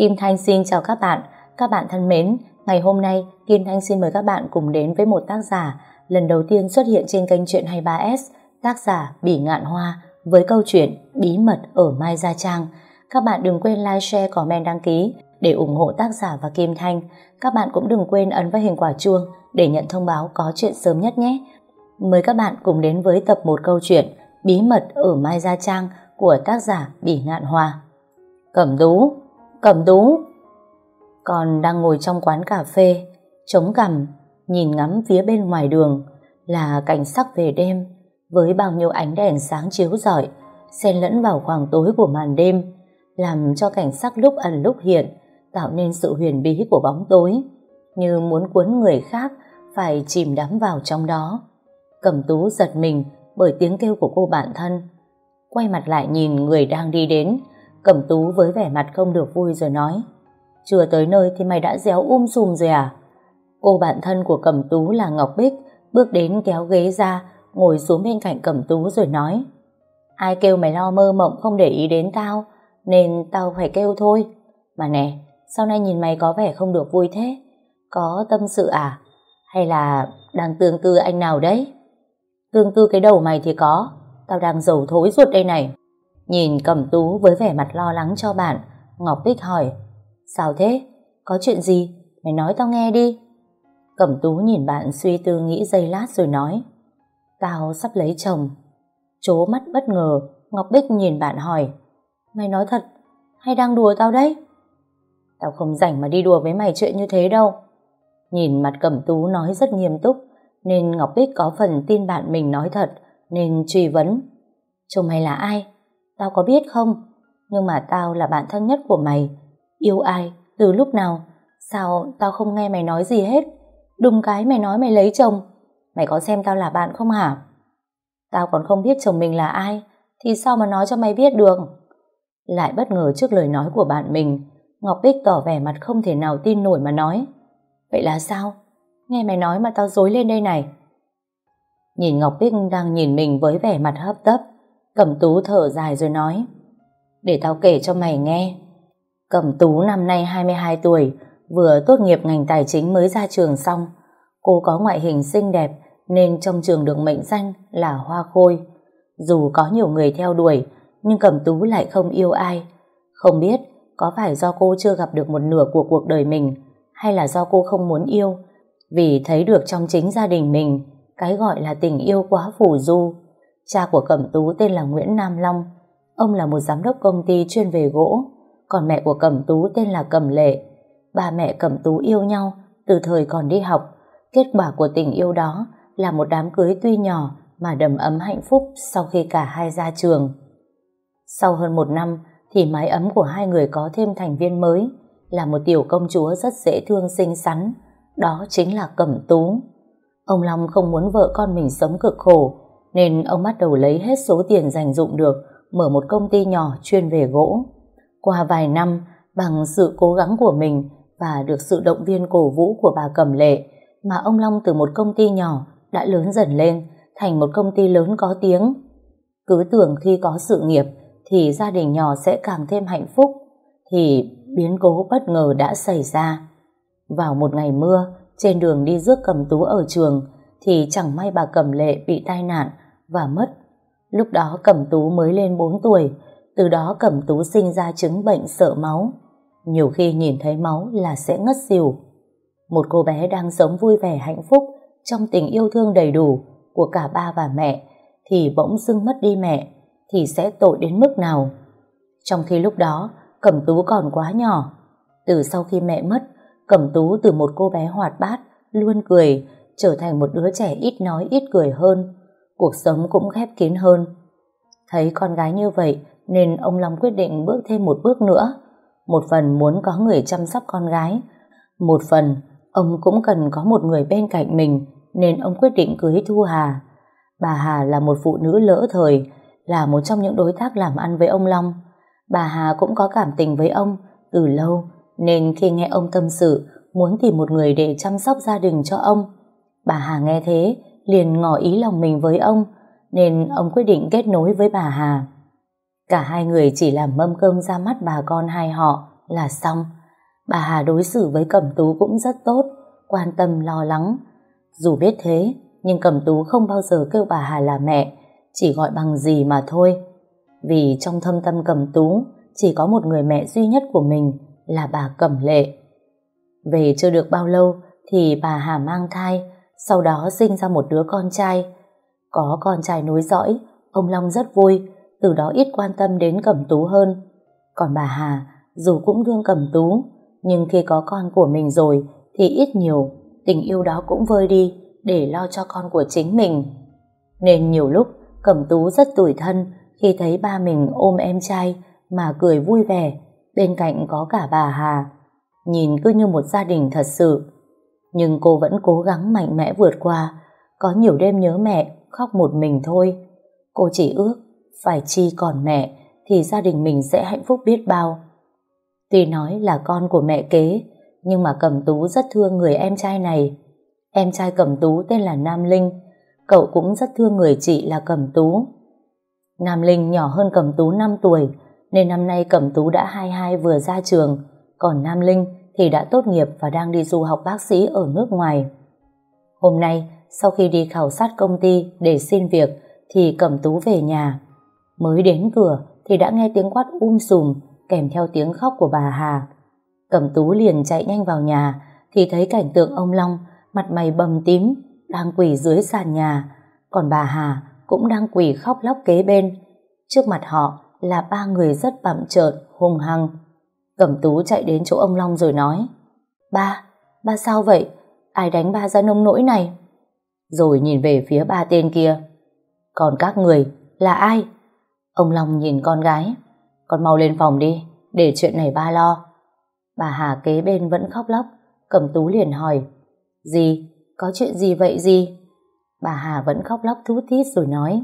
Kim Thanh xin chào các bạn. Các bạn thân mến, ngày hôm nay Kim Thanh xin mời các bạn cùng đến với một tác giả lần đầu tiên xuất hiện trên kênh truyện 23S, tác giả Bỉ Ngạn Hoa với câu chuyện Bí mật ở Mai Gia Trang. Các bạn đừng quên like, share, comment, đăng ký để ủng hộ tác giả và Kim Thanh. Các bạn cũng đừng quên ấn vào hình quả chuông để nhận thông báo có chuyện sớm nhất nhé. Mời các bạn cùng đến với tập một câu chuyện Bí mật ở Mai Gia Trang của tác giả Bỉ Ngạn Hoa. Cẩm Tú, Cẩm Tú. Còn đang ngồi trong quán cà phê, chống cằm, nhìn ngắm phía bên ngoài đường là cảnh sắc về đêm với bao nhiêu ánh đèn sáng chiếu rọi xen lẫn vào khoảng tối của màn đêm làm cho cảnh sắc lúc ẩn lúc hiện tạo nên sự huyền bí của bóng tối như muốn cuốn người khác phải chìm đắm vào trong đó. Cẩm tú giật mình bởi tiếng kêu của cô bạn thân. Quay mặt lại nhìn người đang đi đến, Cẩm tú với vẻ mặt không được vui rồi nói Chưa tới nơi thì mày đã déo um sùm rồi à? Cô bạn thân của Cẩm tú là Ngọc Bích bước đến kéo ghế ra ngồi xuống bên cạnh Cẩm tú rồi nói Ai kêu mày lo mơ mộng không để ý đến tao nên tao phải kêu thôi. Mà nè, sau này nhìn mày có vẻ không được vui thế. Có tâm sự à? Hay là đang tương tư anh nào đấy? Tương tư cái đầu mày thì có. Tao đang giàu thối ruột đây này. Nhìn Cẩm Tú với vẻ mặt lo lắng cho bạn, Ngọc Bích hỏi Sao thế? Có chuyện gì? Mày nói tao nghe đi. Cẩm Tú nhìn bạn suy tư nghĩ giây lát rồi nói Tao sắp lấy chồng. Chố mắt bất ngờ, Ngọc Bích nhìn bạn hỏi Mày nói thật, hay đang đùa tao đấy? Tao không rảnh mà đi đùa với mày chuyện như thế đâu. Nhìn mặt Cẩm Tú nói rất nghiêm túc, nên Ngọc Bích có phần tin bạn mình nói thật, nên truy vấn. Chồng mày là ai? Tao có biết không? Nhưng mà tao là bạn thân nhất của mày. Yêu ai? Từ lúc nào? Sao tao không nghe mày nói gì hết? Đùng cái mày nói mày lấy chồng. Mày có xem tao là bạn không hả? Tao còn không biết chồng mình là ai, thì sao mà nói cho mày biết được? Lại bất ngờ trước lời nói của bạn mình, Ngọc Bích tỏ vẻ mặt không thể nào tin nổi mà nói. Vậy là sao? Nghe mày nói mà tao dối lên đây này. Nhìn Ngọc Bích đang nhìn mình với vẻ mặt hấp tấp, Cẩm Tú thở dài rồi nói. Để tao kể cho mày nghe. Cẩm Tú năm nay 22 tuổi, vừa tốt nghiệp ngành tài chính mới ra trường xong. Cô có ngoại hình xinh đẹp nên trong trường được mệnh danh là Hoa Khôi. Dù có nhiều người theo đuổi, nhưng Cẩm Tú lại không yêu ai. Không biết có phải do cô chưa gặp được một nửa của cuộc đời mình hay là do cô không muốn yêu vì thấy được trong chính gia đình mình cái gọi là tình yêu quá phủ du. Cha của Cẩm Tú tên là Nguyễn Nam Long. Ông là một giám đốc công ty chuyên về gỗ. Còn mẹ của Cẩm Tú tên là Cẩm Lệ. Ba mẹ Cẩm Tú yêu nhau từ thời còn đi học. Kết quả của tình yêu đó là một đám cưới tuy nhỏ mà đầm ấm hạnh phúc sau khi cả hai ra trường. Sau hơn một năm thì mái ấm của hai người có thêm thành viên mới là một tiểu công chúa rất dễ thương xinh xắn, đó chính là Cẩm Tú. Ông Long không muốn vợ con mình sống cực khổ nên ông bắt đầu lấy hết số tiền dành dụng được mở một công ty nhỏ chuyên về gỗ. Qua vài năm bằng sự cố gắng của mình và được sự động viên cổ vũ của bà Cẩm Lệ mà ông Long từ một công ty nhỏ đã lớn dần lên thành một công ty lớn có tiếng. Cứ tưởng khi có sự nghiệp thì gia đình nhỏ sẽ càng thêm hạnh phúc thì biến cố bất ngờ đã xảy ra. Vào một ngày mưa, trên đường đi rước cầm tú ở trường thì chẳng may bà Cẩm Lệ bị tai nạn và mất. Lúc đó Cẩm Tú mới lên 4 tuổi, từ đó Cẩm Tú sinh ra chứng bệnh sợ máu. Nhiều khi nhìn thấy máu là sẽ ngất xỉu. Một cô bé đang sống vui vẻ hạnh phúc trong tình yêu thương đầy đủ của cả ba và mẹ thì bỗng dưng mất đi mẹ thì sẽ tội đến mức nào. Trong khi lúc đó Cẩm Tú còn quá nhỏ. Từ sau khi mẹ mất, Cẩm Tú từ một cô bé hoạt bát, luôn cười, trở thành một đứa trẻ ít nói ít cười hơn. Cuộc sống cũng khép kín hơn. Thấy con gái như vậy nên ông Long quyết định bước thêm một bước nữa. Một phần muốn có người chăm sóc con gái. Một phần ông cũng cần có một người bên cạnh mình nên ông quyết định cưới Thu Hà. Bà Hà là một phụ nữ lỡ thời, là một trong những đối tác làm ăn với ông Long. Bà Hà cũng có cảm tình với ông từ lâu, nên khi nghe ông tâm sự, muốn tìm một người để chăm sóc gia đình cho ông. Bà Hà nghe thế, liền ngỏ ý lòng mình với ông, nên ông quyết định kết nối với bà Hà. Cả hai người chỉ làm mâm cơm ra mắt bà con hai họ là xong. Bà Hà đối xử với Cẩm Tú cũng rất tốt, quan tâm lo lắng. Dù biết thế, nhưng Cẩm Tú không bao giờ kêu bà Hà là mẹ, chỉ gọi bằng gì mà thôi. Vì trong thâm tâm Cẩm Tú chỉ có một người mẹ duy nhất của mình là bà Cẩm Lệ. Về chưa được bao lâu thì bà Hà mang thai, sau đó sinh ra một đứa con trai. Có con trai nối dõi, ông Long rất vui, từ đó ít quan tâm đến Cẩm Tú hơn. Còn bà Hà, dù cũng thương Cẩm Tú, nhưng khi có con của mình rồi thì ít nhiều tình yêu đó cũng vơi đi để lo cho con của chính mình. Nên nhiều lúc Cẩm Tú rất tủi thân khi thấy ba mình ôm em trai mà cười vui vẻ, bên cạnh có cả bà Hà. Nhìn cứ như một gia đình thật sự. Nhưng cô vẫn cố gắng mạnh mẽ vượt qua, có nhiều đêm nhớ mẹ, khóc một mình thôi. Cô chỉ ước, phải chi còn mẹ, thì gia đình mình sẽ hạnh phúc biết bao. Tuy nói là con của mẹ kế, nhưng mà Cẩm Tú rất thương người em trai này. Em trai Cẩm Tú tên là Nam Linh, cậu cũng rất thương người chị là Cẩm Tú. Nam Linh nhỏ hơn Cẩm Tú 5 tuổi, nên năm nay Cẩm Tú đã 22 vừa ra trường, còn Nam Linh thì đã tốt nghiệp và đang đi du học bác sĩ ở nước ngoài. Hôm nay, sau khi đi khảo sát công ty để xin việc, thì Cẩm Tú về nhà. Mới đến cửa thì đã nghe tiếng quát um sùm kèm theo tiếng khóc của bà Hà. Cẩm Tú liền chạy nhanh vào nhà thì thấy cảnh tượng ông Long mặt mày bầm tím đang quỳ dưới sàn nhà còn bà Hà cũng đang quỳ khóc lóc kế bên. Trước mặt họ là ba người rất bặm trợn, hung hăng. Cẩm Tú chạy đến chỗ ông Long rồi nói Ba, ba sao vậy? Ai đánh ba ra nông nỗi này? Rồi nhìn về phía ba tên kia Còn các người là ai? Ông Long nhìn con gái Con mau lên phòng đi Để chuyện này ba lo Bà Hà kế bên vẫn khóc lóc Cẩm Tú liền hỏi Gì? Có chuyện gì vậy gì? Bà Hà vẫn khóc lóc thút thít rồi nói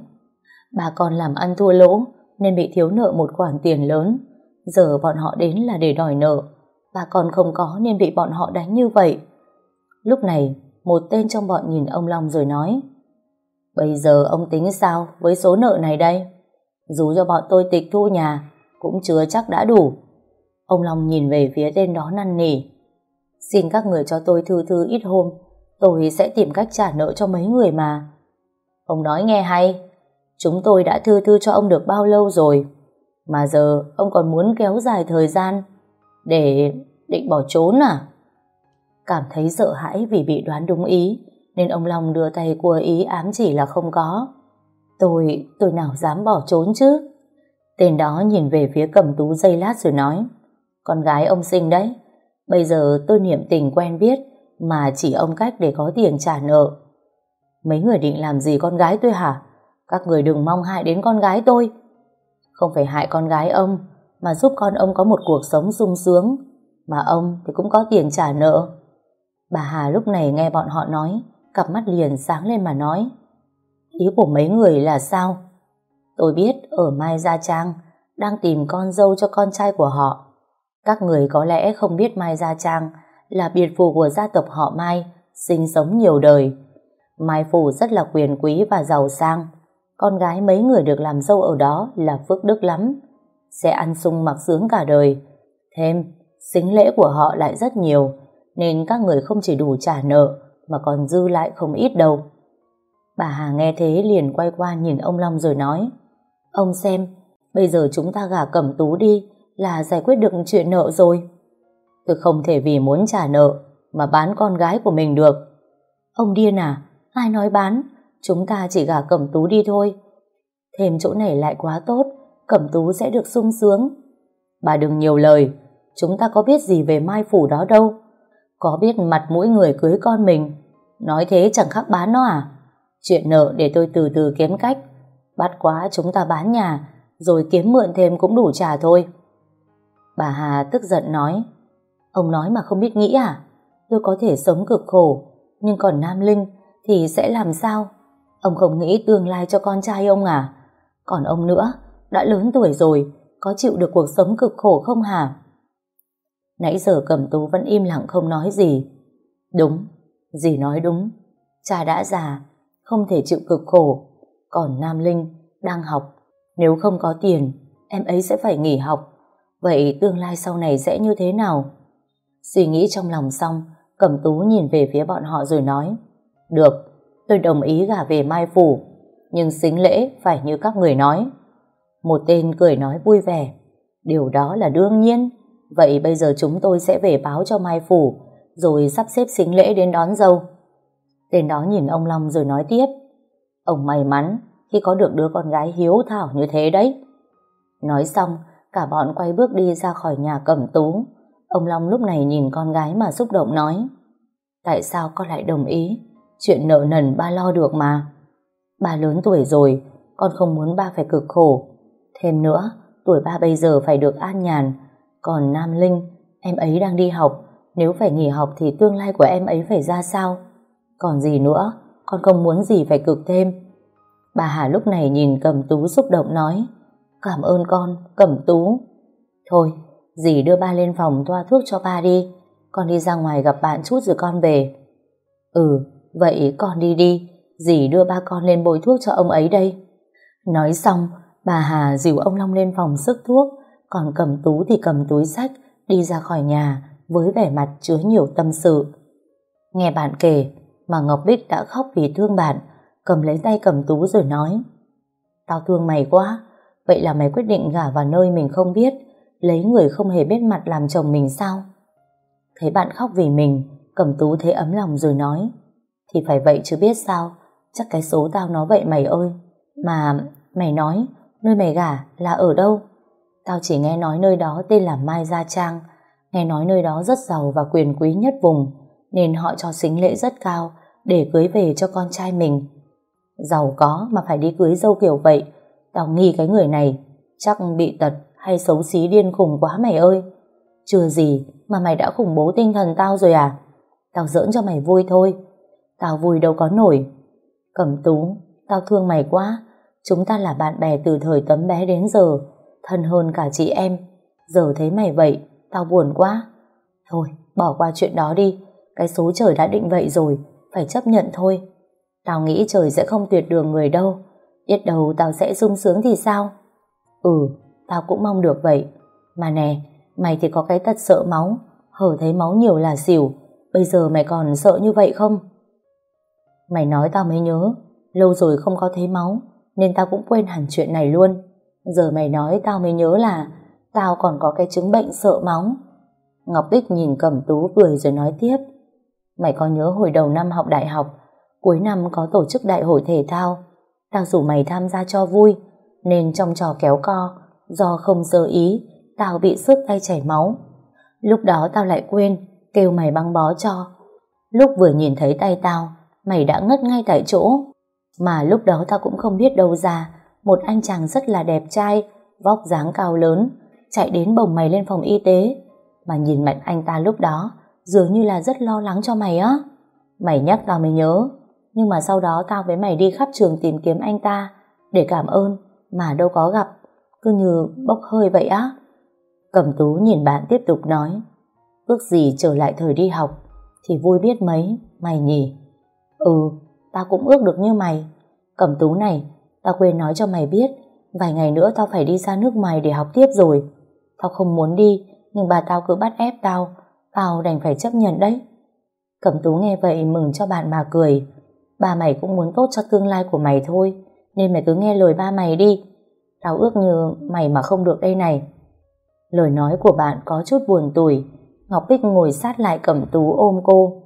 Bà con làm ăn thua lỗ Nên bị thiếu nợ một khoản tiền lớn Giờ bọn họ đến là để đòi nợ Bà con không có nên bị bọn họ đánh như vậy. Lúc này, Một tên trong bọn nhìn ông Long rồi nói, Bây giờ ông tính sao Với số nợ này đây? Dù cho bọn tôi tịch thu nhà, Cũng chưa chắc đã đủ. Ông Long nhìn về phía tên đó năn nỉ, Xin các người cho tôi thư thư ít hôm, Tôi sẽ tìm cách trả nợ cho mấy người mà. Ông nói, nghe hay, Chúng tôi đã thư thư cho ông được bao lâu rồi? Mà giờ ông còn muốn kéo dài thời gian Để định bỏ trốn à Cảm thấy sợ hãi vì bị đoán đúng ý Nên ông Long đưa tay cua ý ám chỉ là không có Tôi, tôi nào dám bỏ trốn chứ Tên đó nhìn về phía cầm tú dây lát rồi nói Con gái ông sinh đấy Bây giờ tôi niệm tình quen biết mà chỉ ông cách để có tiền trả nợ. Mấy người định làm gì con gái tôi hả? Các người đừng mong hại đến con gái tôi. Không phải hại con gái ông, mà giúp con ông có một cuộc sống sung sướng. Mà ông thì cũng có tiền trả nợ. Bà Hà lúc này nghe bọn họ nói, cặp mắt liền sáng lên mà nói. Ý của mấy người là sao? Tôi biết ở Mai Gia Trang đang tìm con dâu cho con trai của họ. Các người có lẽ không biết Mai Gia Trang là biệt phủ của gia tộc họ Mai, sinh sống nhiều đời. Mai phủ rất là quyền quý và giàu sang. Con gái mấy người được làm dâu ở đó là phước đức lắm. Sẽ ăn sung mặc sướng cả đời. Thêm, xính lễ của họ lại rất nhiều, nên các người không chỉ đủ trả nợ, mà còn dư lại không ít đâu. Bà Hà nghe thế liền quay qua nhìn ông Long rồi nói Ông xem, bây giờ chúng ta gả cẩm tú đi là giải quyết được chuyện nợ rồi. Tôi không thể vì muốn trả nợ mà bán con gái của mình được. Ông điên à? Ai nói bán? Chúng ta chỉ gả Cẩm Tú đi thôi. Thêm chỗ này lại quá tốt, Cẩm Tú sẽ được sung sướng. Bà đừng nhiều lời, chúng ta có biết gì về Mai Phủ đó đâu. Có biết mặt mũi người cưới con mình. Nói thế chẳng khác bán nó à? Chuyện nợ để tôi từ từ kiếm cách. Bắt quá chúng ta bán nhà, rồi kiếm mượn thêm cũng đủ trả thôi. Bà Hà tức giận nói, Ông nói mà không biết nghĩ à? Tôi có thể sống cực khổ, nhưng còn Nam Linh thì sẽ làm sao? Ông không nghĩ tương lai cho con trai ông à? Còn ông nữa, đã lớn tuổi rồi, có chịu được cuộc sống cực khổ không hả? Nãy giờ Cẩm Tú vẫn im lặng không nói gì. Đúng, dì nói đúng. Cha đã già, không thể chịu cực khổ. Còn Nam Linh đang học, nếu không có tiền, em ấy sẽ phải nghỉ học. Vậy tương lai sau này sẽ như thế nào? Suy nghĩ trong lòng xong, Cẩm Tú nhìn về phía bọn họ rồi nói Được, tôi đồng ý gả về Mai Phủ nhưng xính lễ phải như các người nói. Một tên cười nói vui vẻ Điều đó là đương nhiên Vậy bây giờ chúng tôi sẽ về báo cho Mai Phủ rồi sắp xếp xính lễ đến đón dâu. Tên đó nhìn ông Long rồi nói tiếp Ông may mắn khi có được đứa con gái hiếu thảo như thế đấy. Nói xong, cả bọn quay bước đi ra khỏi nhà cẩm tú. Ông Long lúc này nhìn con gái mà xúc động nói Tại sao con lại đồng ý? Chuyện nợ nần ba lo được mà. Ba lớn tuổi rồi, con không muốn ba phải cực khổ. Thêm nữa, tuổi ba bây giờ phải được an nhàn. Còn Nam Linh, em ấy đang đi học. Nếu phải nghỉ học thì tương lai của em ấy phải ra sao? Còn gì nữa, con không muốn gì phải cực thêm. Bà Hà lúc này nhìn Cẩm Tú xúc động nói Cảm ơn con, Cẩm Tú. Thôi, dì đưa ba lên phòng toa thuốc cho ba đi. Con đi ra ngoài gặp bạn chút rồi con về. Ừ, vậy con đi đi. Dì đưa ba con lên bồi thuốc cho ông ấy đây. Nói xong, bà Hà dìu ông Long lên phòng sức thuốc, còn cầm Tú thì cầm túi sách đi ra khỏi nhà với vẻ mặt chứa nhiều tâm sự. Nghe bạn kể mà Ngọc Bích đã khóc vì thương bạn, cầm lấy tay cầm Tú rồi nói Tao thương mày quá, vậy là mày quyết định gả vào nơi mình không biết, lấy người không hề biết mặt làm chồng mình sao? Thấy bạn khóc vì mình, cầm Tú thấy ấm lòng rồi nói thì phải vậy chứ biết sao, chắc cái số tao nó vậy mày ơi. Mà mày nói, nơi mày gả là ở đâu? Tao chỉ nghe nói nơi đó tên là Mai Gia Trang, nghe nói nơi đó rất giàu và quyền quý nhất vùng, nên họ cho xính lễ rất cao để cưới về cho con trai mình. Giàu có mà phải đi cưới dâu kiểu vậy, tao nghi cái người này chắc bị tật hay xấu xí điên khùng quá mày ơi. Chưa gì mà mày đã khủng bố tinh thần tao rồi à? Tao giỡn cho mày vui thôi. Tao vui đâu có nổi. Cẩm tú, tao thương mày quá. Chúng ta là bạn bè từ thời tấm bé đến giờ, thân hơn cả chị em. Giờ thấy mày vậy, tao buồn quá. Thôi, bỏ qua chuyện đó đi. Cái số trời đã định vậy rồi, phải chấp nhận thôi. Tao nghĩ trời sẽ không tuyệt đường người đâu. Biết đâu tao sẽ sung sướng thì sao? Ừ, tao cũng mong được vậy. Mà nè, mày thì có cái tật sợ máu, hở thấy máu nhiều là xỉu. Bây giờ mày còn sợ như vậy không? Mày nói tao mới nhớ, lâu rồi không có thấy máu, nên tao cũng quên hẳn chuyện này luôn. Giờ mày nói tao mới nhớ là tao còn có cái chứng bệnh sợ máu. Ngọc Bích nhìn Cẩm Tú cười rồi nói tiếp. Mày có nhớ hồi đầu năm học đại học, cuối năm có tổ chức đại hội thể thao, tao rủ mày tham gia cho vui, nên trong trò kéo co, do không sơ ý, tao bị sức tay chảy máu. Lúc đó tao lại quên, kêu mày băng bó cho. Lúc vừa nhìn thấy tay tao, mày đã ngất ngay tại chỗ. Mà lúc đó tao cũng không biết đâu ra, một anh chàng rất là đẹp trai, vóc dáng cao lớn, chạy đến bồng mày lên phòng y tế. Mà nhìn mặt anh ta lúc đó, dường như là rất lo lắng cho mày á. Mày nhắc tao mới nhớ, nhưng mà sau đó tao với mày đi khắp trường tìm kiếm anh ta, để cảm ơn, mà đâu có gặp, cứ như bốc hơi vậy á. Cẩm tú nhìn bạn tiếp tục nói, ước gì trở lại thời đi học, thì vui biết mấy, mày nhỉ. Ừ, tao cũng ước được như mày. Cẩm tú này, tao quên nói cho mày biết, vài ngày nữa tao phải đi ra nước ngoài để học tiếp rồi. Tao không muốn đi, nhưng bà tao cứ bắt ép tao, tao đành phải chấp nhận đấy. Cẩm tú nghe vậy mừng cho bạn mà cười. Ba mày cũng muốn tốt cho tương lai của mày thôi, nên mày cứ nghe lời ba mày đi. Tao ước như mày mà không được đây này. Lời nói của bạn có chút buồn tủi, Ngọc Bích ngồi sát lại Cẩm tú ôm cô.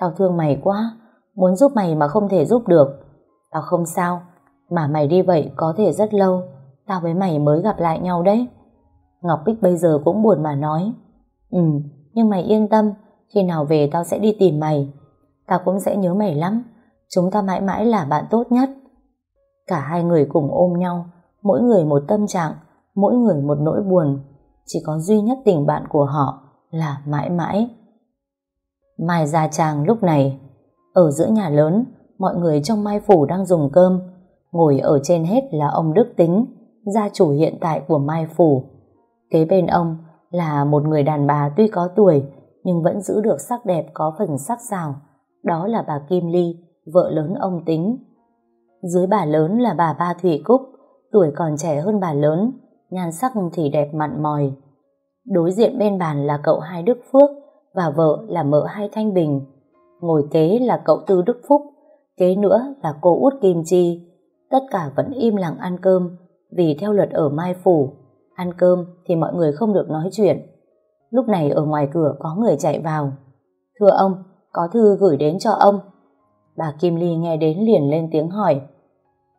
Tao thương mày quá, muốn giúp mày mà không thể giúp được. Tao không sao, mà mày đi vậy có thể rất lâu, tao với mày mới gặp lại nhau đấy. Ngọc Bích bây giờ cũng buồn mà nói. Ừ, nhưng mày yên tâm, khi nào về tao sẽ đi tìm mày. Tao cũng sẽ nhớ mày lắm, chúng ta mãi mãi là bạn tốt nhất. Cả hai người cùng ôm nhau, mỗi người một tâm trạng, mỗi người một nỗi buồn. Chỉ có duy nhất tình bạn của họ là mãi mãi. Mai Gia Trang lúc này, ở giữa nhà lớn, mọi người trong Mai Phủ đang dùng cơm, ngồi ở trên hết là ông Đức Tính, gia chủ hiện tại của Mai Phủ. Kế bên ông là một người đàn bà tuy có tuổi, nhưng vẫn giữ được sắc đẹp có phần sắc sảo. Đó là bà Kim Ly, vợ lớn ông Tính. Dưới bà lớn là bà Ba Thủy Cúc, tuổi còn trẻ hơn bà lớn, nhan sắc thì đẹp mặn mòi, Đối diện bên bàn là cậu hai Đức Phước và vợ là mợ hai Thanh Bình. Ngồi kế là cậu Tư Đức Phúc, kế nữa là cô út Kim Chi. Tất cả vẫn im lặng ăn cơm vì theo luật ở Mai Phủ, ăn cơm thì mọi người không được nói chuyện. Lúc này ở ngoài cửa có người chạy vào. Thưa ông, có thư gửi đến cho ông. Bà Kim Ly nghe đến liền lên tiếng hỏi.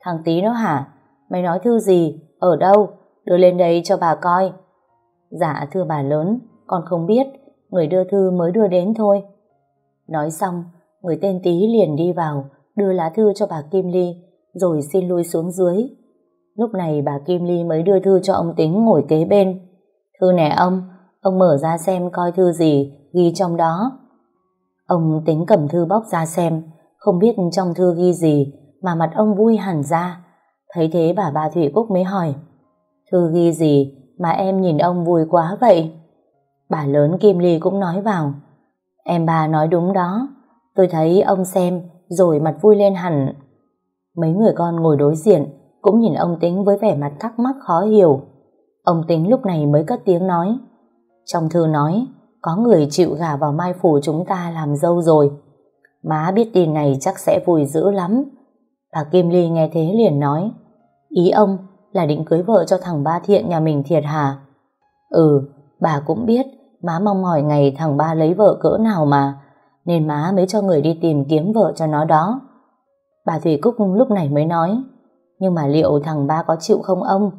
Thằng tí nó hả? Mày nói thư gì? Ở đâu? Đưa lên đây cho bà coi. Dạ thưa bà lớn, con không biết, người đưa thư mới đưa đến thôi. Nói xong, người tên tí liền đi vào, đưa lá thư cho bà Kim Ly, rồi xin lui xuống dưới. Lúc này bà Kim Ly mới đưa thư cho ông Tính ngồi kế bên. Thư nè ông, ông mở ra xem coi thư gì, ghi trong đó. Ông Tính cầm thư bóc ra xem, không biết trong thư ghi gì, mà mặt ông vui hẳn ra. Thấy thế bà bà Thủy Cúc mới hỏi, thư ghi gì mà em nhìn ông vui quá vậy? Bà lớn Kim Ly cũng nói vào, em bà nói đúng đó, tôi thấy ông xem rồi mặt vui lên hẳn. Mấy người con ngồi đối diện cũng nhìn ông Tính với vẻ mặt thắc mắc khó hiểu. Ông Tính lúc này mới cất tiếng nói. Trong thư nói, có người chịu gả vào mai phủ chúng ta làm dâu rồi. Má biết tin này chắc sẽ vui dữ lắm. Bà Kim Ly nghe thế liền nói, ý ông là định cưới vợ cho thằng Ba Thiện nhà mình thiệt hả? Ừ, bà cũng biết, má mong mỏi ngày thằng Ba lấy vợ cỡ nào mà, nên má mới cho người đi tìm kiếm vợ cho nó đó. Bà Thủy Cúc lúc này mới nói, nhưng mà liệu thằng Ba có chịu không ông?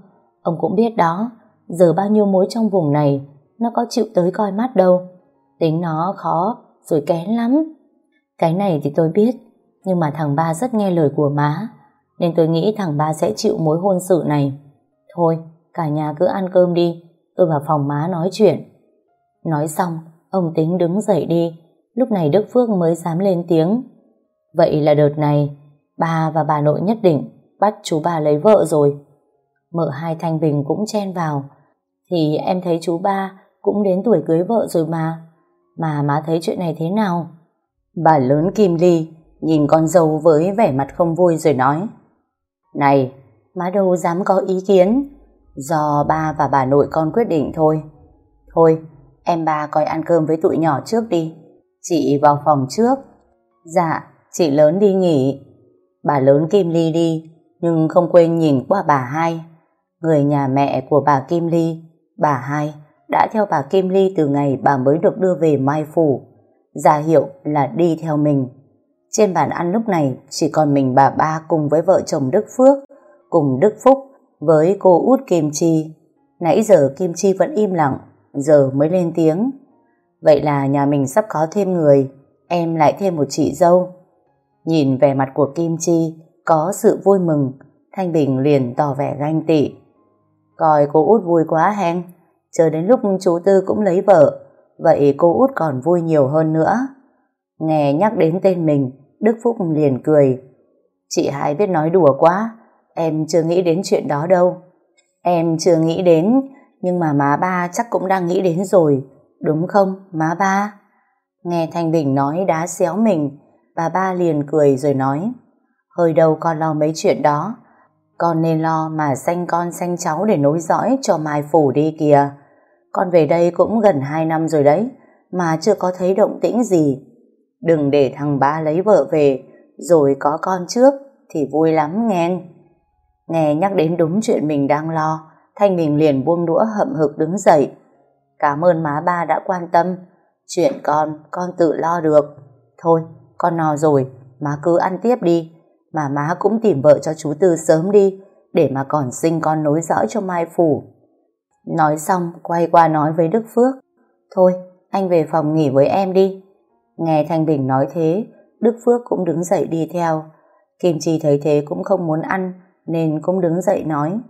Ông cũng biết đó, giờ bao nhiêu mối trong vùng này, nó có chịu tới coi mắt đâu. Tính nó khó, rồi kén lắm. Cái này thì tôi biết, nhưng mà thằng ba rất nghe lời của má, nên tôi nghĩ thằng ba sẽ chịu mối hôn sự này. Thôi, cả nhà cứ ăn cơm đi, tôi vào phòng má nói chuyện. Nói xong, ông tính đứng dậy đi, lúc này Đức Phước mới dám lên tiếng. Vậy là đợt này, bà và bà nội nhất định bắt chú bà lấy vợ rồi. Mợ hai Thanh Bình cũng chen vào, thì em thấy chú ba cũng đến tuổi cưới vợ rồi mà. Mà má thấy chuyện này thế nào? Bà lớn Kim Ly nhìn con dâu với vẻ mặt không vui rồi nói Này, má đâu dám có ý kiến Do ba và bà nội con quyết định thôi Thôi, em ba coi ăn cơm với tụi nhỏ trước đi. Chị vào phòng trước. Dạ, chị lớn đi nghỉ. Bà lớn Kim Ly đi Nhưng không quên nhìn qua bà hai. Người nhà mẹ của bà Kim Ly Bà hai đã theo bà Kim Ly từ ngày bà mới được đưa về Mai Phủ. Gia hiệu là đi theo mình. Trên bàn ăn lúc này chỉ còn mình bà ba cùng với vợ chồng Đức Phước, cùng Đức Phúc với cô út Kim Chi. Nãy giờ Kim Chi vẫn im lặng, giờ mới lên tiếng. Vậy là nhà mình sắp có thêm người, em lại thêm một chị dâu. Nhìn vẻ mặt của Kim Chi có sự vui mừng, Thanh Bình liền tỏ vẻ ganh tị. Coi cô út vui quá hen, chờ đến lúc chú Tư cũng lấy vợ, vậy cô út còn vui nhiều hơn nữa. Nghe nhắc đến tên mình, Đức Phúc liền cười. Chị hai biết nói đùa quá, em chưa nghĩ đến chuyện đó đâu. Em chưa nghĩ đến, nhưng mà má ba chắc cũng đang nghĩ đến rồi, đúng không, má ba? Nghe Thanh Bình nói đá xéo mình, bà ba liền cười rồi nói, hơi đâu con lo mấy chuyện đó, con nên lo mà sanh con sanh cháu để nối dõi cho Mai Phủ đi kìa. Con về đây cũng gần 2 năm rồi đấy, mà chưa có thấy động tĩnh gì. Đừng để thằng ba lấy vợ về, rồi có con trước, thì vui lắm nghe. Nghe nhắc đến đúng chuyện mình đang lo, Thanh Bình liền buông đũa hậm hực đứng dậy. Cảm ơn má ba đã quan tâm, chuyện con, con tự lo được. Thôi, con no rồi, má cứ ăn tiếp đi, mà má cũng tìm vợ cho chú Tư sớm đi, để mà còn sinh con nối dõi cho Mai Phủ. Nói xong quay qua nói với Đức Phước Thôi anh về phòng nghỉ với em đi Nghe Thanh Bình nói thế Đức Phước cũng đứng dậy đi theo Kim Chi thấy thế cũng không muốn ăn Nên cũng đứng dậy nói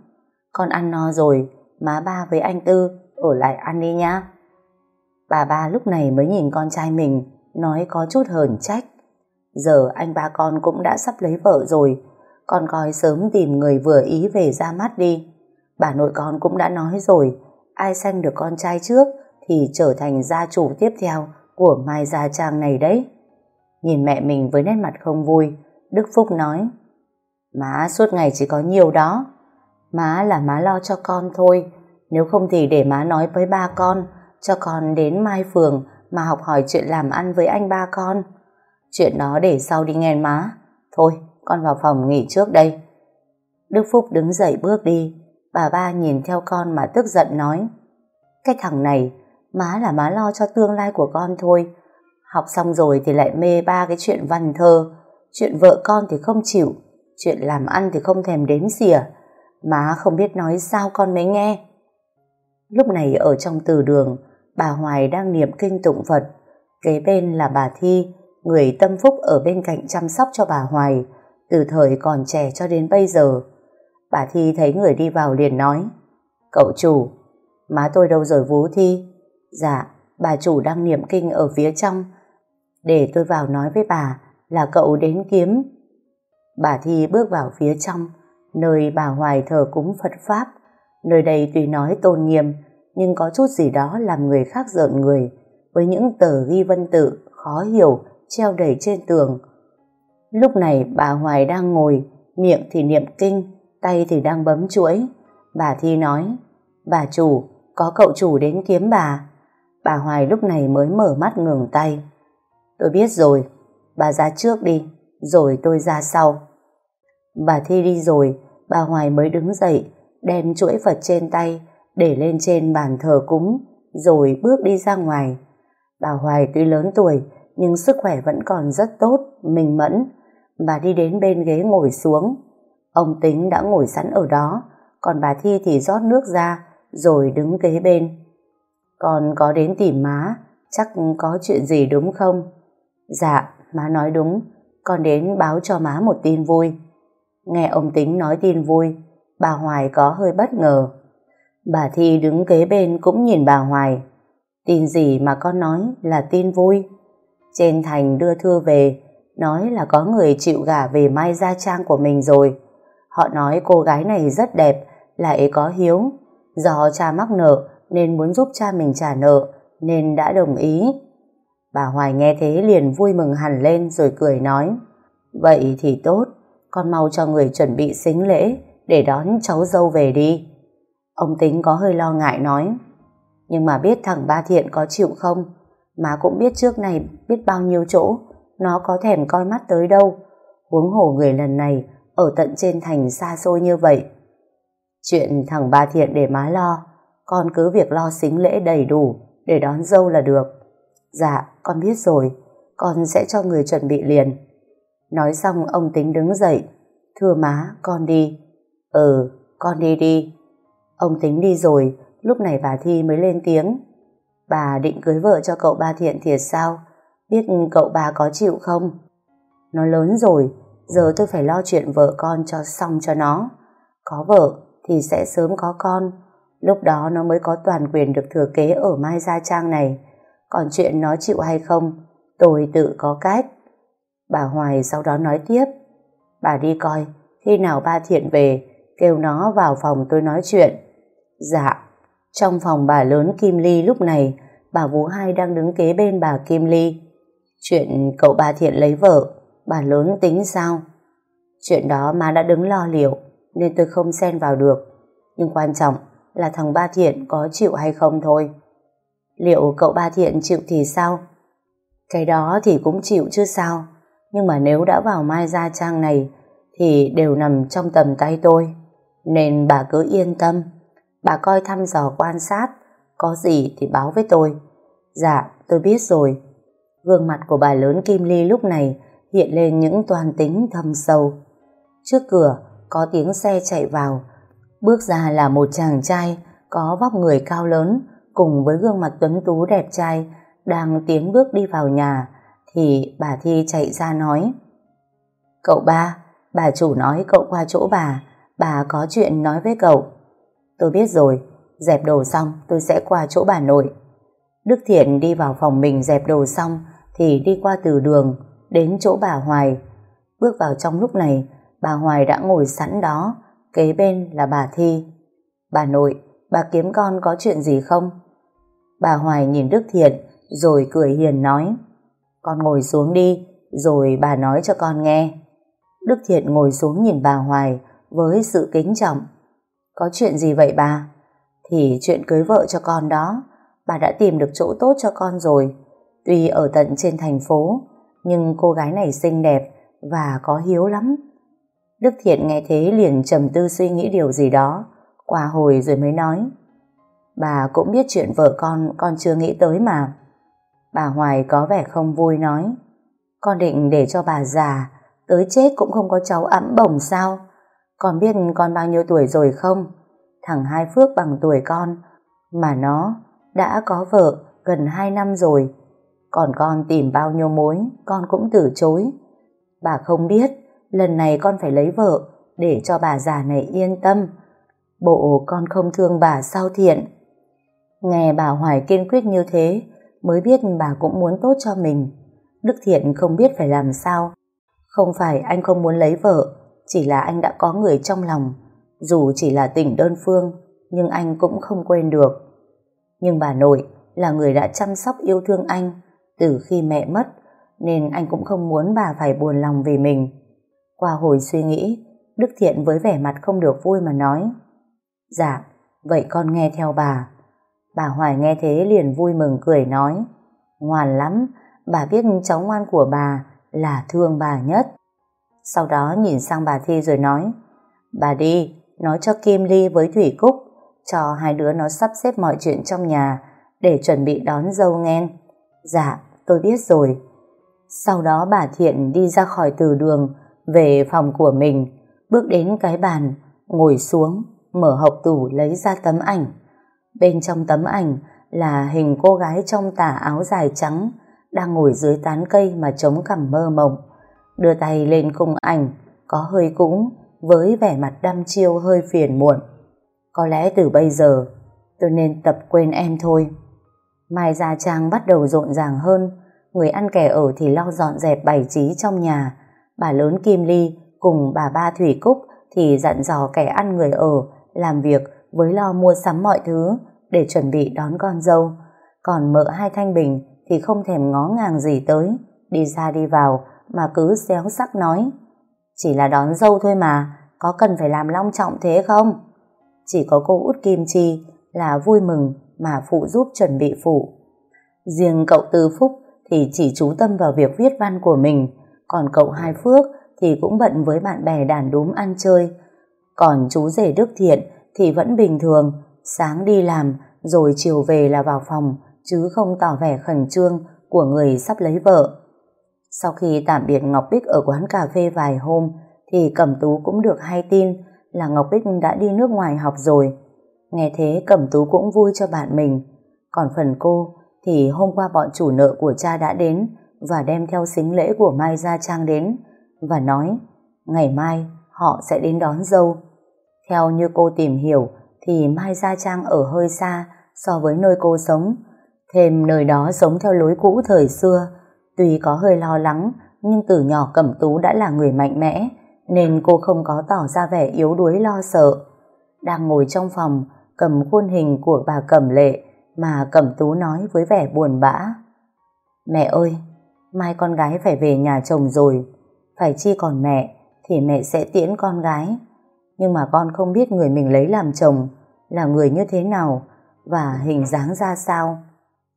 con ăn no rồi Má ba với anh Tư ở lại ăn đi nhá Bà ba lúc này mới nhìn con trai mình Nói có chút hờn trách Giờ anh ba con cũng đã sắp lấy vợ rồi Con coi sớm tìm người vừa ý về ra mắt đi Bà nội con cũng đã nói rồi, ai sanh được con trai trước thì trở thành gia chủ tiếp theo của Mai Gia Trang này đấy. Nhìn mẹ mình với nét mặt không vui, Đức Phúc nói, Má suốt ngày chỉ có nhiều đó. Má là má lo cho con thôi, Nếu không thì để má nói với ba con, cho con đến Mai Phường mà học hỏi chuyện làm ăn với anh ba con. Chuyện đó để sau đi nghe má. Thôi, con vào phòng nghỉ trước đây. Đức Phúc đứng dậy bước đi. Bà ba nhìn theo con mà tức giận nói. Cái thằng này, má là má lo cho tương lai của con thôi. Học xong rồi thì lại mê ba cái chuyện văn thơ. Chuyện vợ con thì không chịu. Chuyện làm ăn thì không thèm đếm xỉa. Má không biết nói sao con mới nghe. Lúc này ở trong từ đường, bà Hoài đang niệm kinh tụng Phật. Kế bên là bà Thi, người tâm phúc ở bên cạnh chăm sóc cho bà Hoài, từ thời còn trẻ cho đến bây giờ. Bà Thi thấy người đi vào liền nói, Cậu chủ, má tôi đâu rồi Vú Thi? Dạ, bà chủ đang niệm kinh ở phía trong. Để tôi vào nói với bà là cậu đến kiếm. Bà Thi bước vào phía trong, nơi bà Hoài thờ cúng Phật Pháp. Nơi đây tuy nói tôn nghiêm, nhưng có chút gì đó làm người khác giận người, với những tờ ghi vân tự khó hiểu treo đầy trên tường. Lúc này bà Hoài đang ngồi, miệng thì niệm kinh, tay thì đang bấm chuỗi. Bà Thi nói, bà chủ, có cậu chủ đến kiếm bà. Bà Hoài lúc này mới mở mắt ngừng tay. Tôi biết rồi, bà ra trước đi, rồi tôi ra sau. Bà Thi đi rồi, bà Hoài mới đứng dậy, đem chuỗi Phật trên tay, để lên trên bàn thờ cúng, rồi bước đi ra ngoài. Bà Hoài tuy lớn tuổi, nhưng sức khỏe vẫn còn rất tốt, minh mẫn. Bà đi đến bên ghế ngồi xuống. Ông Tính đã ngồi sẵn ở đó, còn bà Thi thì rót nước ra, rồi đứng kế bên. Con có đến tìm má, chắc có chuyện gì đúng không? Dạ, má nói đúng, con đến báo cho má một tin vui. Nghe ông Tính nói tin vui, bà Hoài có hơi bất ngờ. Bà Thi đứng kế bên cũng nhìn bà Hoài. Tin gì mà con nói là tin vui? Trên thành đưa thư về, nói là có người chịu gả về Mai Gia Trang của mình rồi. Họ nói cô gái này rất đẹp, lại có hiếu. Do cha mắc nợ nên muốn giúp cha mình trả nợ, nên đã đồng ý. Bà Hoài nghe thế liền vui mừng hẳn lên rồi cười nói Vậy thì tốt, con mau cho người chuẩn bị xính lễ, để đón cháu dâu về đi. Ông Tính có hơi lo ngại nói, Nhưng mà biết thằng Ba Thiện có chịu không? Má cũng biết trước này biết bao nhiêu chỗ, Nó có thèm coi mắt tới đâu. Huống hồ người lần này Ở tận trên thành xa xôi như vậy. Chuyện thằng Ba Thiện để má lo, Con cứ việc lo xính lễ đầy đủ Để đón dâu là được. Dạ con biết rồi, Con sẽ cho người chuẩn bị liền. Nói xong ông Tính đứng dậy Thưa má con đi Ừ con đi đi Ông tính đi rồi, lúc này bà Thi mới lên tiếng. Bà định cưới vợ cho cậu ba thiện thiệt sao? Biết cậu ba có chịu không? Nó lớn rồi, giờ tôi phải lo chuyện vợ con cho xong cho nó. Có vợ thì sẽ sớm có con, lúc đó nó mới có toàn quyền được thừa kế ở Mai Gia Trang này. Còn chuyện nó chịu hay không, tôi tự có cách. Bà Hoài sau đó nói tiếp, bà đi coi, khi nào ba thiện về, kêu nó vào phòng tôi nói chuyện. Dạ. Trong phòng bà lớn Kim Ly lúc này, bà Vũ Hai đang đứng kế bên bà Kim Ly. Chuyện cậu ba Thiện lấy vợ, bà lớn tính sao? Chuyện đó má đã đứng lo liệu, nên tôi không xen vào được. Nhưng quan trọng là thằng ba Thiện có chịu hay không thôi. Liệu cậu ba Thiện chịu thì sao? Cái đó thì cũng chịu chứ sao. Nhưng mà nếu đã vào Mai Gia Trang này, thì đều nằm trong tầm tay tôi. Nên bà cứ yên tâm. Bà coi thăm dò quan sát, có gì thì báo với tôi. Dạ, tôi biết rồi. Gương mặt của bà lớn Kim Ly lúc này hiện lên những toàn tính thâm sâu. Trước cửa có tiếng xe chạy vào, bước ra là một chàng trai có vóc người cao lớn cùng với gương mặt tuấn tú đẹp trai đang tiến bước đi vào nhà thì bà Thi chạy ra nói Cậu ba, bà chủ nói cậu qua chỗ bà, bà có chuyện nói với cậu. Tôi biết rồi, dẹp đồ xong tôi sẽ qua chỗ bà nội. Đức Thiện đi vào phòng mình dẹp đồ xong thì đi qua từ đường đến chỗ bà Hoài. Bước vào trong lúc này, bà Hoài đã ngồi sẵn đó, kế bên là bà Thi. Bà nội, bà kiếm con có chuyện gì không? Bà Hoài nhìn Đức Thiện rồi cười hiền nói con ngồi xuống đi, rồi bà nói cho con nghe. Đức Thiện ngồi xuống nhìn bà Hoài với sự kính trọng. Có chuyện gì vậy bà? thì chuyện cưới vợ cho con đó, bà đã tìm được chỗ tốt cho con rồi. Tuy ở tận trên thành phố, nhưng cô gái này xinh đẹp và có hiếu lắm. Đức Thiện nghe thế liền trầm tư suy nghĩ điều gì đó, qua hồi rồi mới nói. Bà cũng biết chuyện vợ con, con chưa nghĩ tới mà. Bà Hoài có vẻ không vui nói. Con định để cho bà già, tới chết cũng không có cháu ẵm bổng sao? Con biết con bao nhiêu tuổi rồi không? Thằng Hai Phước bằng tuổi con, mà nó đã có vợ gần 2 năm rồi. Còn con tìm bao nhiêu mối, con cũng từ chối. Bà không biết, lần này con phải lấy vợ để cho bà già này yên tâm. Bộ con không thương bà sao thiện. Nghe bà Hoài kiên quyết như thế, mới biết bà cũng muốn tốt cho mình. Đức Thiện không biết phải làm sao. Không phải anh không muốn lấy vợ, chỉ là anh đã có người trong lòng. Dù chỉ là tình đơn phương, nhưng anh cũng không quên được. Nhưng bà nội là người đã chăm sóc yêu thương anh từ khi mẹ mất, nên anh cũng không muốn bà phải buồn lòng vì mình. Qua hồi suy nghĩ, Đức Thiện với vẻ mặt không được vui mà nói Dạ, vậy con nghe theo bà. Bà Hoài nghe thế liền vui mừng cười nói Ngoan lắm, bà biết cháu ngoan của bà là thương bà nhất. Sau đó nhìn sang bà Thi rồi nói Bà đi, nói cho Kim Ly với Thủy Cúc cho hai đứa nó sắp xếp mọi chuyện trong nhà để chuẩn bị đón dâu nghen Dạ, tôi biết rồi. Sau đó bà Thiện đi ra khỏi từ đường về phòng của mình bước đến cái bàn ngồi xuống mở hộp tủ lấy ra tấm ảnh bên trong tấm ảnh là hình cô gái trong tà áo dài trắng đang ngồi dưới tán cây mà chống cằm mơ mộng. Đưa tay lên khung ảnh, có hơi cũng, với vẻ mặt đăm chiêu hơi phiền muộn. Có lẽ từ bây giờ, tôi nên tập quên em thôi. Mai Gia Trang bắt đầu rộn ràng hơn. Người ăn kẻ ở thì lo dọn dẹp bày trí trong nhà. Bà lớn Kim Ly cùng bà ba Thủy Cúc thì dặn dò kẻ ăn người ở, làm việc với lo mua sắm mọi thứ để chuẩn bị đón con dâu. Còn mợ hai Thanh Bình thì không thèm ngó ngàng gì tới, đi ra đi vào mà cứ xéo sắc nói. Chỉ là đón dâu thôi mà, có cần phải làm long trọng thế không? Chỉ có cô út Kim Chi là vui mừng mà phụ giúp chuẩn bị phụ. Riêng cậu Tư Phúc thì chỉ chú tâm vào việc viết văn của mình, còn cậu Hai Phước thì cũng bận với bạn bè đàn đúm ăn chơi. Còn chú rể Đức Thiện thì vẫn bình thường, sáng đi làm rồi chiều về là vào phòng, chứ không tỏ vẻ khẩn trương của người sắp lấy vợ. Sau khi tạm biệt Ngọc Bích ở quán cà phê vài hôm, thì Cẩm Tú cũng được hay tin là Ngọc Bích đã đi nước ngoài học rồi. Nghe thế Cẩm Tú cũng vui cho bạn mình. Còn phần cô thì hôm qua bọn chủ nợ của cha đã đến và đem theo xính lễ của Mai Gia Trang đến và nói ngày mai họ sẽ đến đón dâu. Theo như cô tìm hiểu thì Mai Gia Trang ở hơi xa so với nơi cô sống. Thêm nơi đó sống theo lối cũ thời xưa. Tuy có hơi lo lắng nhưng từ nhỏ Cẩm Tú đã là người mạnh mẽ nên cô không có tỏ ra vẻ yếu đuối lo sợ. Đang ngồi trong phòng cầm khuôn hình của bà Cẩm Lệ mà Cẩm Tú nói với vẻ buồn bã. Mẹ ơi, mai con gái phải về nhà chồng rồi, phải chi còn mẹ thì mẹ sẽ tiễn con gái. Nhưng mà con không biết người mình lấy làm chồng là người như thế nào và hình dáng ra sao.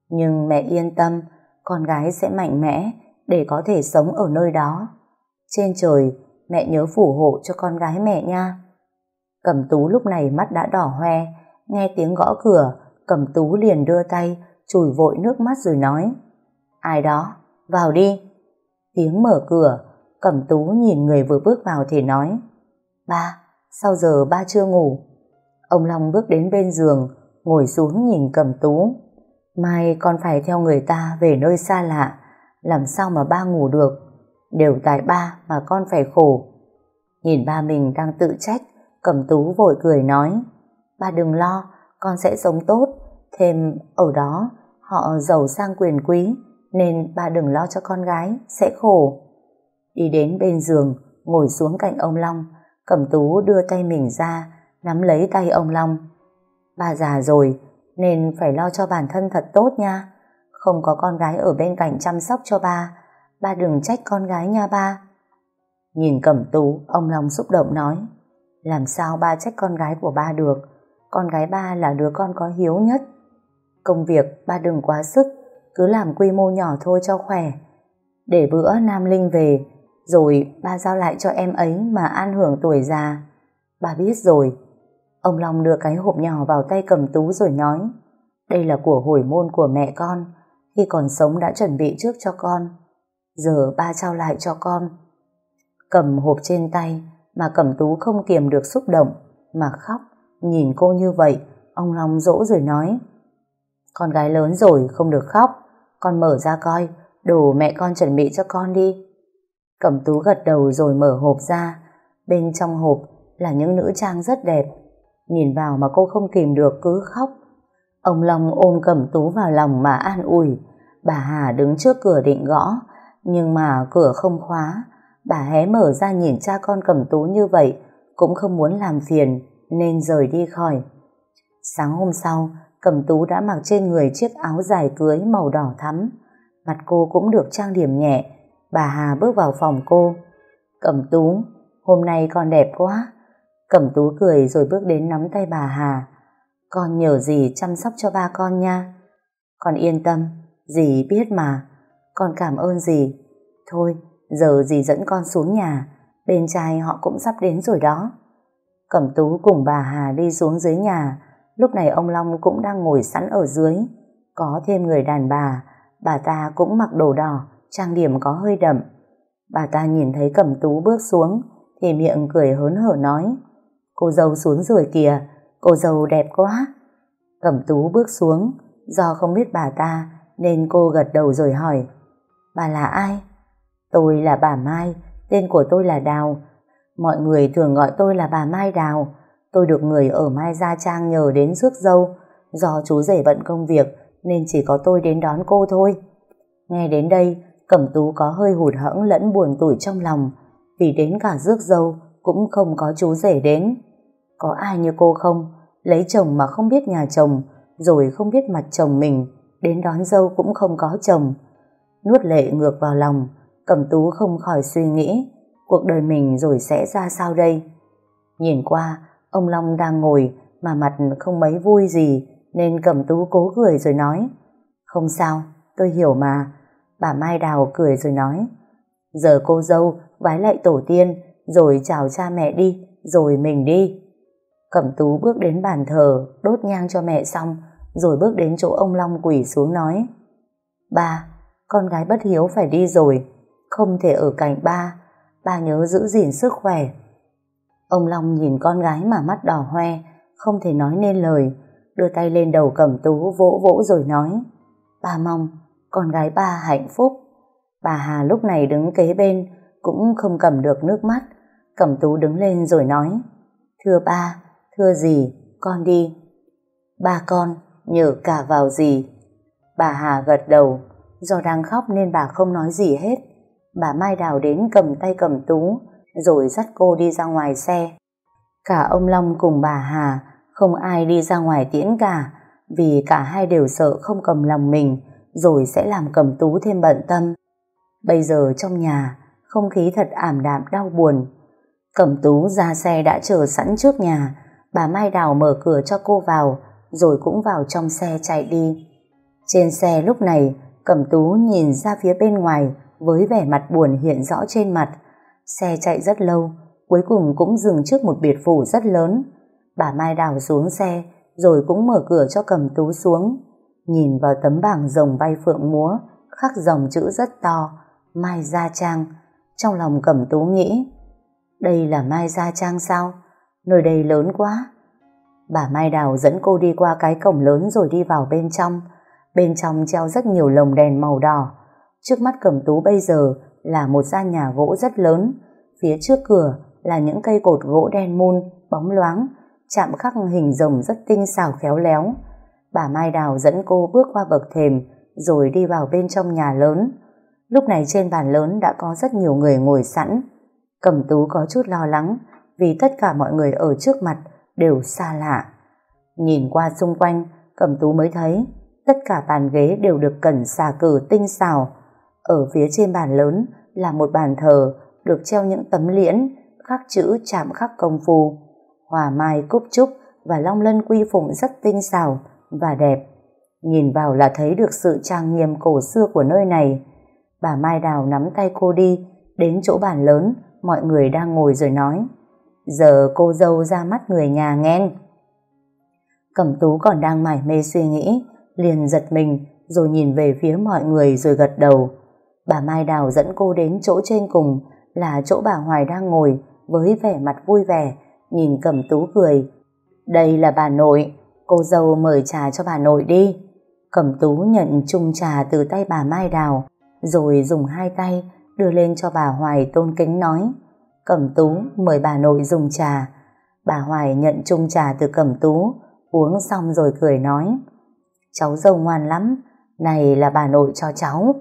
Nhưng mẹ yên tâm, con gái sẽ mạnh mẽ để có thể sống ở nơi đó. Trên trời, mẹ nhớ phù hộ cho con gái mẹ nha. Cẩm tú lúc này mắt đã đỏ hoe, nghe tiếng gõ cửa, Cẩm tú liền đưa tay, chùi vội nước mắt rồi nói. Ai đó, vào đi. Tiếng mở cửa, Cẩm tú nhìn người vừa bước vào thì nói. Ba, sau giờ ba chưa ngủ? Ông Long bước đến bên giường, ngồi xuống nhìn Cẩm tú. Mai con phải theo người ta về nơi xa lạ, làm sao mà ba ngủ được? Đều tại ba mà con phải khổ. Nhìn ba mình đang tự trách, Cẩm tú vội cười nói. Ba đừng lo, con sẽ sống tốt. Thêm ở đó, họ giàu sang quyền quý, nên ba đừng lo cho con gái, sẽ khổ. Đi đến bên giường, ngồi xuống cạnh ông Long, Cẩm tú đưa tay mình ra, nắm lấy tay ông Long. Ba già rồi, nên phải lo cho bản thân thật tốt nha. Không có con gái ở bên cạnh chăm sóc cho ba, ba đừng trách con gái nha ba. Nhìn Cẩm tú, ông Long xúc động nói, làm sao ba trách con gái của ba được, con gái ba là đứa con có hiếu nhất. Công việc ba đừng quá sức, cứ làm quy mô nhỏ thôi cho khỏe. Để bữa Nam Linh về, rồi ba giao lại cho em ấy mà an hưởng tuổi già. Ba biết rồi. Ông Long đưa cái hộp nhỏ vào tay cầm tú rồi nói, đây là của hồi môn của mẹ con, khi còn sống đã chuẩn bị trước cho con. Giờ ba trao lại cho con. Cầm hộp trên tay, mà cầm Tú không kiềm được xúc động, mà khóc, nhìn cô như vậy, ông Long dỗ rồi nói, con gái lớn rồi, không được khóc, con mở ra coi, đồ mẹ con chuẩn bị cho con đi. Cẩm Tú gật đầu rồi mở hộp ra, bên trong hộp là những nữ trang rất đẹp, nhìn vào mà cô không kìm được cứ khóc. Ông Long ôm Cẩm Tú vào lòng mà an ủi, bà Hà đứng trước cửa định gõ, nhưng mà cửa không khóa, bà hé mở ra nhìn cha con Cẩm Tú như vậy, cũng không muốn làm phiền, nên rời đi khỏi. Sáng hôm sau, Cẩm Tú đã mặc trên người chiếc áo dài cưới màu đỏ thắm, mặt cô cũng được trang điểm nhẹ, bà Hà bước vào phòng cô. Cẩm Tú, hôm nay con đẹp quá. Cẩm Tú cười rồi bước đến nắm tay bà Hà. Con nhờ gì chăm sóc cho ba con nha. Con yên tâm, dì biết mà. Con cảm ơn dì. Thôi, giờ dì dẫn con xuống nhà, bên trai họ cũng sắp đến rồi đó. Cẩm Tú cùng bà Hà đi xuống dưới nhà, lúc này ông Long cũng đang ngồi sẵn ở dưới. Có thêm người đàn bà, bà ta cũng mặc đồ đỏ, trang điểm có hơi đậm. Bà ta nhìn thấy Cẩm Tú bước xuống, thì miệng cười hớn hở nói, cô dâu xuống rồi kìa, cô dâu đẹp quá. Cẩm Tú bước xuống, do không biết bà ta, nên cô gật đầu rồi hỏi, bà là ai? Tôi là bà Mai, tên của tôi là Đào. Mọi người thường gọi tôi là bà Mai Đào. Tôi được người ở Mai Gia Trang nhờ đến rước dâu. Do chú rể bận công việc nên chỉ có tôi đến đón cô thôi. Nghe đến đây, Cẩm Tú có hơi hụt hẫng lẫn buồn tủi trong lòng vì đến cả rước dâu cũng không có chú rể đến. Có ai như cô không? Lấy chồng mà không biết nhà chồng rồi không biết mặt chồng mình đến đón dâu cũng không có chồng. Nuốt lệ ngược vào lòng Cẩm Tú không khỏi suy nghĩ cuộc đời mình rồi sẽ ra sao đây. Nhìn qua, ông Long đang ngồi mà mặt không mấy vui gì nên Cẩm Tú cố cười rồi nói Không sao, tôi hiểu mà. Bà Mai Đào cười rồi nói Giờ cô dâu vái lại tổ tiên rồi chào cha mẹ đi rồi mình đi. Cẩm Tú bước đến bàn thờ đốt nhang cho mẹ xong rồi bước đến chỗ ông Long quỷ xuống nói Ba, con gái bất hiếu phải đi rồi không thể ở cạnh ba, ba nhớ giữ gìn sức khỏe. Ông Long nhìn con gái mà mắt đỏ hoe, không thể nói nên lời, đưa tay lên đầu cẩm tú vỗ vỗ rồi nói, ba mong, con gái ba hạnh phúc. Bà Hà lúc này đứng kế bên, cũng không cầm được nước mắt, cẩm tú đứng lên rồi nói, thưa ba, thưa gì, con đi. Ba con, nhờ cả vào gì. Bà Hà gật đầu, do đang khóc nên bà không nói gì hết bà Mai Đào đến cầm tay cầm tú, rồi dắt cô đi ra ngoài xe. Cả ông Long cùng bà Hà, không ai đi ra ngoài tiễn cả, vì cả hai đều sợ không cầm lòng mình, rồi sẽ làm cầm tú thêm bận tâm. Bây giờ trong nhà, không khí thật ảm đạm đau buồn. Cẩm tú ra xe đã chờ sẵn trước nhà, bà Mai Đào mở cửa cho cô vào, rồi cũng vào trong xe chạy đi. Trên xe lúc này, Cẩm tú nhìn ra phía bên ngoài, với vẻ mặt buồn hiện rõ trên mặt. Xe chạy rất lâu, cuối cùng cũng dừng trước một biệt phủ rất lớn. Bà Mai đào xuống xe, rồi cũng mở cửa cho cầm tú xuống. Nhìn vào tấm bảng rồng bay phượng múa, khắc dòng chữ rất to, Mai Gia Trang. Trong lòng cẩm tú nghĩ, đây là Mai Gia Trang sao? Nơi đây lớn quá. Bà Mai Đào dẫn cô đi qua cái cổng lớn rồi đi vào bên trong. Bên trong treo rất nhiều lồng đèn màu đỏ. Trước mắt Cẩm Tú bây giờ là một gian nhà gỗ rất lớn, phía trước cửa là những cây cột gỗ đen mun, bóng loáng, chạm khắc hình rồng rất tinh xảo khéo léo. Bà Mai Đào dẫn cô bước qua bậc thềm, rồi đi vào bên trong nhà lớn. Lúc này trên bàn lớn đã có rất nhiều người ngồi sẵn. Cẩm Tú có chút lo lắng, vì tất cả mọi người ở trước mặt đều xa lạ. Nhìn qua xung quanh, Cẩm Tú mới thấy tất cả bàn ghế đều được cẩn xà cử tinh xảo, ở phía trên bàn lớn là một bàn thờ được treo những tấm liễn khắc chữ chạm khắc công phu. Hòa mai cúc trúc và long lân quy phụng rất tinh xảo và đẹp. Nhìn vào là thấy được sự trang nghiêm cổ xưa của nơi này. Bà Mai Đào nắm tay cô đi, đến chỗ bàn lớn, mọi người đang ngồi rồi nói. Giờ cô dâu ra mắt người nhà nghen. Cẩm tú còn đang mải mê suy nghĩ, liền giật mình, rồi nhìn về phía mọi người rồi gật đầu. Bà Mai Đào dẫn cô đến chỗ trên cùng, là chỗ bà Hoài đang ngồi, với vẻ mặt vui vẻ, nhìn Cẩm tú cười. Đây là bà nội, cô dâu mời trà cho bà nội đi. Cẩm tú nhận chung trà từ tay bà Mai Đào, rồi dùng hai tay đưa lên cho bà Hoài tôn kính nói. Cẩm tú mời bà nội dùng trà. Bà Hoài nhận chung trà từ Cẩm tú, uống xong rồi cười nói. Cháu dâu ngoan lắm, này là bà nội cho cháu.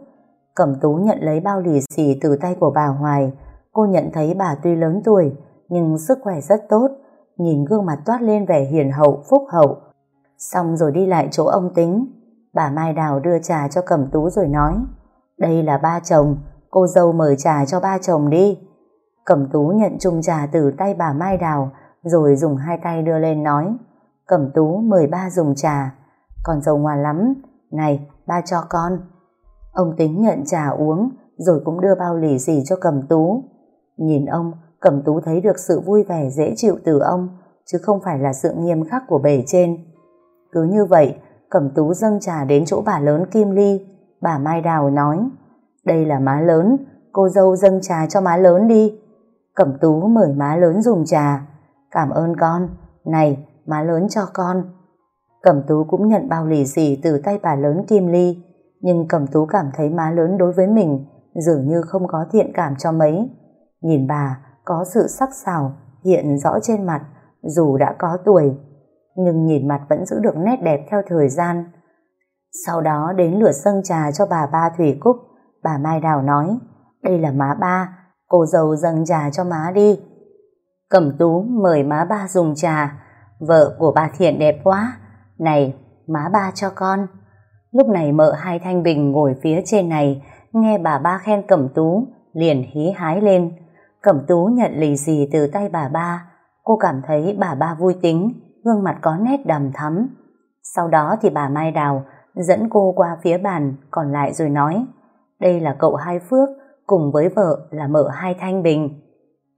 Cẩm tú nhận lấy bao lì xì từ tay của bà Hoài. Cô nhận thấy bà tuy lớn tuổi, nhưng sức khỏe rất tốt. Nhìn gương mặt toát lên vẻ hiền hậu, phúc hậu. Xong rồi đi lại chỗ ông tính. Bà Mai Đào đưa trà cho Cẩm tú rồi nói. Đây là ba chồng, cô dâu mời trà cho ba chồng đi. Cẩm tú nhận chung trà từ tay bà Mai Đào, rồi dùng hai tay đưa lên nói. Cẩm tú mời ba dùng trà. Con dâu ngoan lắm, này, ba cho con. Ông tính nhận trà uống, rồi cũng đưa bao lì xì cho Cẩm tú. Nhìn ông, Cẩm tú thấy được sự vui vẻ dễ chịu từ ông, chứ không phải là sự nghiêm khắc của bề trên. Cứ như vậy, Cẩm tú dâng trà đến chỗ bà lớn Kim Ly, bà Mai Đào nói, đây là má lớn, cô dâu dâng trà cho má lớn đi. Cẩm tú mời má lớn dùng trà, cảm ơn con, này, má lớn cho con. Cẩm tú cũng nhận bao lì xì từ tay bà lớn Kim Ly, nhưng Cẩm tú cảm thấy má lớn đối với mình dường như không có thiện cảm cho mấy. Nhìn bà có sự sắc sảo hiện rõ trên mặt dù đã có tuổi, nhưng nhìn mặt vẫn giữ được nét đẹp theo thời gian. Sau đó đến lửa sân trà cho bà ba Thủy Cúc, bà Mai Đào nói, đây là má ba, cô dâu dâng trà cho má đi. Cẩm tú mời má ba dùng trà, vợ của bà Thiện đẹp quá, này, má ba cho con. Lúc này mợ hai Thanh Bình ngồi phía trên này, nghe bà ba khen Cẩm tú, liền hí hái lên. Cẩm tú nhận lì xì từ tay bà ba, cô cảm thấy bà ba vui tính, gương mặt có nét đầm thắm. Sau đó thì bà Mai Đào dẫn cô qua phía bàn còn lại rồi nói đây là cậu Hai Phước cùng với vợ là mợ Hai Thanh Bình.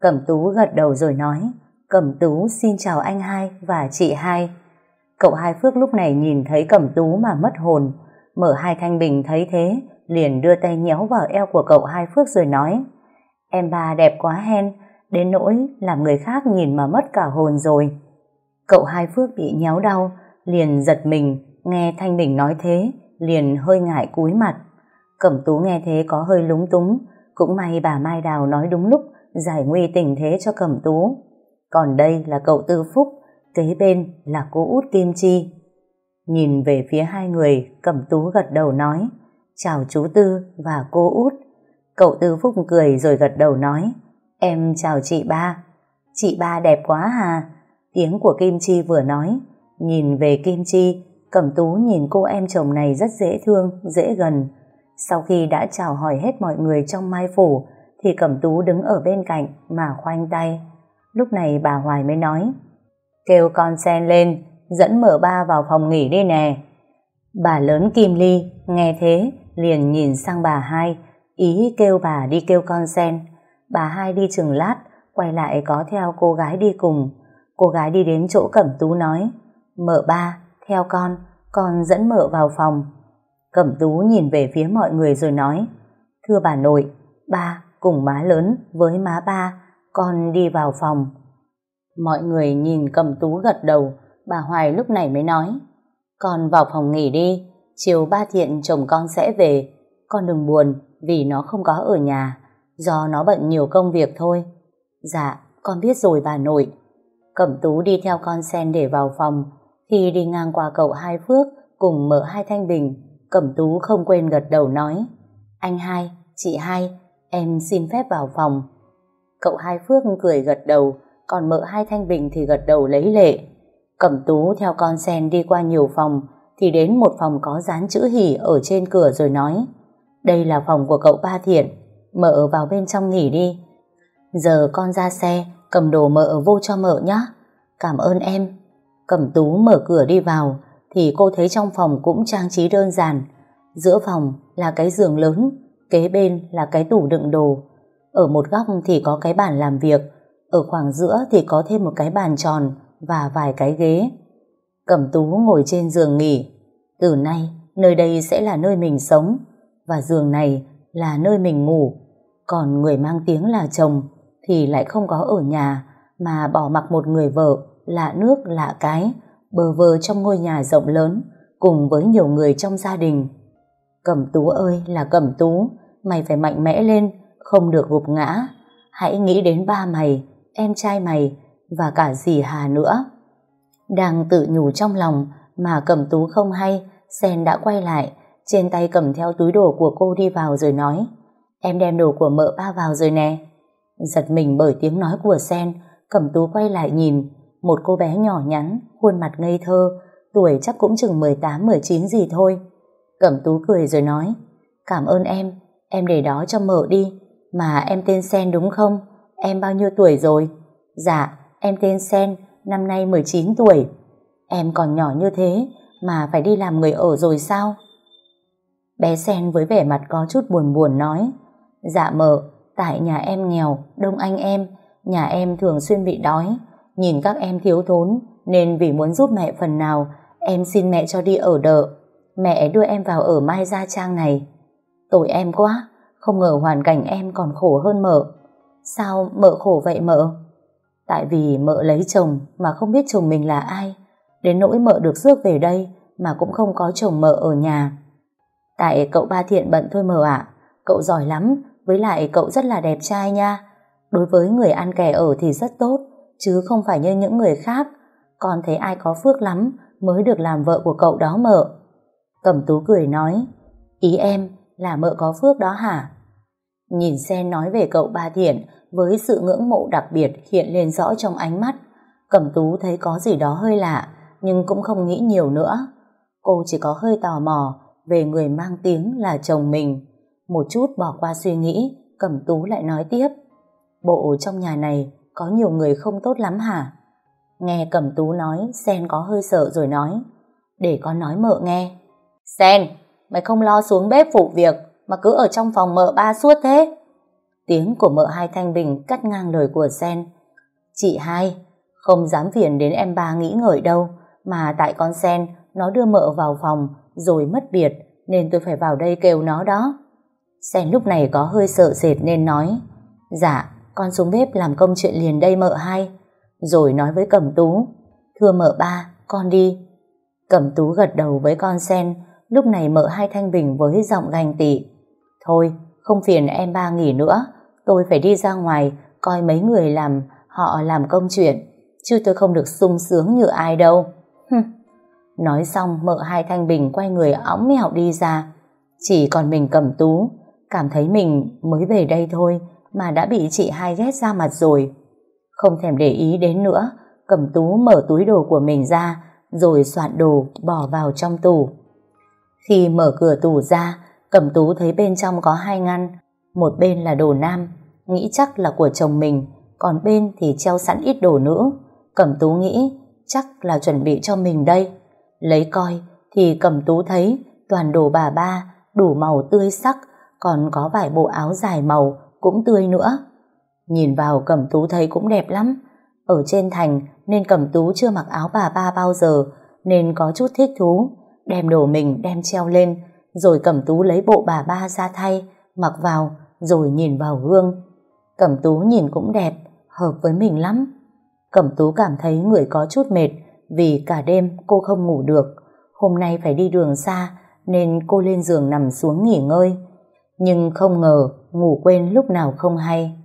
Cẩm Tú gật đầu rồi nói Cẩm Tú xin chào anh hai và chị hai. Cậu Hai Phước lúc này nhìn thấy Cẩm Tú mà mất hồn. Mở Hai Thanh Bình thấy thế liền đưa tay nhéo vào eo của cậu Hai Phước rồi nói Em bà đẹp quá hen, đến nỗi làm người khác nhìn mà mất cả hồn rồi. Cậu Hai Phước bị nhéo đau, liền giật mình, nghe Thanh Bình nói thế, liền hơi ngại cúi mặt. Cẩm Tú nghe thế có hơi lúng túng, cũng may bà Mai Đào nói đúng lúc, giải nguy tình thế cho Cẩm Tú. Còn đây là cậu Tư Phúc, kế bên là cô út Kim Chi. Nhìn về phía hai người, Cẩm Tú gật đầu nói, chào chú Tư và cô út. Cậu Tư Phúc cười rồi gật đầu nói, em chào chị ba. Chị ba đẹp quá hà. Tiếng của Kim Chi vừa nói, nhìn về Kim Chi, Cẩm Tú nhìn cô em chồng này rất dễ thương, dễ gần. Sau khi đã chào hỏi hết mọi người trong mai phủ, thì Cẩm Tú đứng ở bên cạnh mà khoanh tay. Lúc này bà Hoài mới nói, kêu con sen lên, dẫn mở ba vào phòng nghỉ đi nè. Bà lớn Kim Ly, nghe thế, liền nhìn sang bà hai, ý kêu bà đi kêu con sen. Bà hai đi chừng lát, quay lại có theo cô gái đi cùng. Cô gái đi đến chỗ Cẩm Tú nói, mợ ba, theo con, con dẫn mợ vào phòng. Cẩm tú nhìn về phía mọi người rồi nói, thưa bà nội, ba cùng má lớn với má ba, con đi vào phòng. Mọi người nhìn Cẩm tú gật đầu, bà Hoài lúc này mới nói, con vào phòng nghỉ đi, chiều ba thiện chồng con sẽ về, con đừng buồn vì nó không có ở nhà, do nó bận nhiều công việc thôi. Dạ, con biết rồi bà nội. Cẩm tú đi theo con sen để vào phòng, khi đi ngang qua cậu Hai Phước cùng mở hai thanh bình, Cẩm Tú không quên gật đầu nói Anh hai, chị hai, em xin phép vào phòng. Cậu Hai Phước cười gật đầu, còn mợ hai thanh bình thì gật đầu lấy lệ. Cẩm Tú theo con sen đi qua nhiều phòng, thì đến một phòng có dán chữ hỉ ở trên cửa rồi nói Đây là phòng của cậu Ba Thiện, mợ vào bên trong nghỉ đi. Giờ con ra xe, cầm đồ mợ vô cho mợ nhá Cảm ơn em. Cẩm Tú mở cửa đi vào thì cô thấy trong phòng cũng trang trí đơn giản. Giữa phòng là cái giường lớn, kế bên là cái tủ đựng đồ. Ở một góc thì có cái bàn làm việc, ở khoảng giữa thì có thêm một cái bàn tròn và vài cái ghế. Cẩm Tú ngồi trên giường nghỉ. Từ nay, nơi đây sẽ là nơi mình sống và giường này là nơi mình ngủ. Còn người mang tiếng là chồng thì lại không có ở nhà mà bỏ mặc một người vợ lạ nước lạ cái bờ vờ trong ngôi nhà rộng lớn cùng với nhiều người trong gia đình. Cẩm Tú ơi là Cẩm Tú, mày phải mạnh mẽ lên, không được gục ngã. Hãy nghĩ đến ba mày, em trai mày và cả dì Hà nữa. Đang tự nhủ trong lòng mà Cẩm Tú không hay, Sen đã quay lại, trên tay cầm theo túi đồ của cô đi vào rồi nói Em đem đồ của mợ ba vào rồi nè. Giật mình bởi tiếng nói của Sen, Cẩm Tú quay lại nhìn, một cô bé nhỏ nhắn, khuôn mặt ngây thơ, tuổi chắc cũng chừng 18-19 gì thôi. Cẩm Tú cười rồi nói, cảm ơn em, em để đó cho mợ đi, mà em tên Sen đúng không? Em bao nhiêu tuổi rồi? Dạ, em tên Sen, năm nay 19 tuổi. Em còn nhỏ như thế, mà phải đi làm người ở rồi sao? Bé Sen với vẻ mặt có chút buồn buồn nói, dạ mợ, tại nhà em nghèo, đông anh em, nhà em thường xuyên bị đói, nhìn các em thiếu thốn, nên vì muốn giúp mẹ phần nào, em xin mẹ cho đi ở đợ. Mẹ đưa em vào ở Mai Gia Trang này. Tội em quá, không ngờ hoàn cảnh em còn khổ hơn mợ. Sao mợ khổ vậy mợ? Tại vì mợ lấy chồng mà không biết chồng mình là ai. Đến nỗi mợ được rước về đây mà cũng không có chồng mợ ở nhà. Tại cậu ba thiện bận thôi mợ ạ. Cậu giỏi lắm, với lại cậu rất là đẹp trai nha. Đối với người ăn kẻ ở thì rất tốt, chứ không phải như những người khác. còn thấy ai có phước lắm mới được làm vợ của cậu đó mợ. Cẩm tú cười nói, ý em là mợ có phước đó hả? Nhìn Sen nói về cậu ba thiện với sự ngưỡng mộ đặc biệt hiện lên rõ trong ánh mắt. Cẩm tú thấy có gì đó hơi lạ, nhưng cũng không nghĩ nhiều nữa. Cô chỉ có hơi tò mò về người mang tiếng là chồng mình. Một chút bỏ qua suy nghĩ, Cẩm tú lại nói tiếp. Bộ trong nhà này có nhiều người không tốt lắm hả? Nghe Cẩm tú nói, Sen có hơi sợ rồi nói. Để con nói mợ nghe. Sen, mày không lo xuống bếp phụ việc mà cứ ở trong phòng mợ ba suốt thế. Tiếng của mợ hai Thanh Bình cắt ngang lời của Sen. Chị hai, không dám phiền đến em ba nghĩ ngợi đâu, mà tại con Sen, nó đưa mợ vào phòng, rồi mất biệt, nên tôi phải vào đây kêu nó đó. Sen lúc này có hơi sợ sệt nên nói, dạ, con xuống bếp làm công chuyện liền đây mợ hai. Rồi nói với Cẩm Tú, thưa mợ ba, con đi. Cẩm Tú gật đầu với con Sen, lúc này mợ hai Thanh Bình với giọng gành tị. Thôi, không phiền em ba nghỉ nữa, tôi phải đi ra ngoài coi mấy người làm họ làm công chuyện, chứ tôi không được sung sướng như ai đâu. Nói xong mợ hai Thanh Bình quay người óng mẹo đi ra, chỉ còn mình Cẩm Tú, cảm thấy mình mới về đây thôi mà đã bị chị hai ghét ra mặt rồi. Không thèm để ý đến nữa, Cẩm Tú mở túi đồ của mình ra, rồi soạn đồ bỏ vào trong tủ. Khi mở cửa tủ ra, Cẩm Tú thấy bên trong có hai ngăn, một bên là đồ nam, nghĩ chắc là của chồng mình, còn bên thì treo sẵn ít đồ nữ. Cẩm Tú nghĩ chắc là chuẩn bị cho mình đây. Lấy coi thì Cẩm Tú thấy toàn đồ bà ba, đủ màu tươi sắc, còn có vài bộ áo dài màu cũng tươi nữa. Nhìn vào Cẩm Tú thấy cũng đẹp lắm. Ở trên thành, nên Cẩm Tú chưa mặc áo bà ba bao giờ, nên có chút thích thú. Đem đồ mình đem treo lên, rồi Cẩm Tú lấy bộ bà ba ra thay, mặc vào, rồi nhìn vào gương. Cẩm Tú nhìn cũng đẹp, hợp với mình lắm. Cẩm Tú cảm thấy người có chút mệt, vì cả đêm cô không ngủ được. Hôm nay phải đi đường xa, nên cô lên giường nằm xuống nghỉ ngơi. Nhưng không ngờ ngủ quên lúc nào không hay.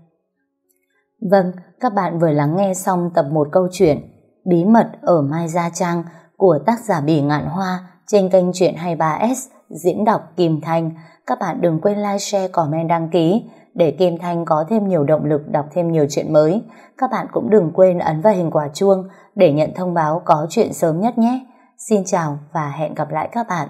Vâng, các bạn vừa lắng nghe xong tập 1 câu chuyện Bí mật ở Mai Gia Trang của tác giả Bỉ Ngạn Hoa trên kênh Chuyện 23S diễn đọc Kim Thanh. Các bạn đừng quên like, share, comment, đăng ký để Kim Thanh có thêm nhiều động lực đọc thêm nhiều chuyện mới. Các bạn cũng đừng quên ấn vào hình quả chuông để nhận thông báo có chuyện sớm nhất nhé. Xin chào và hẹn gặp lại các bạn.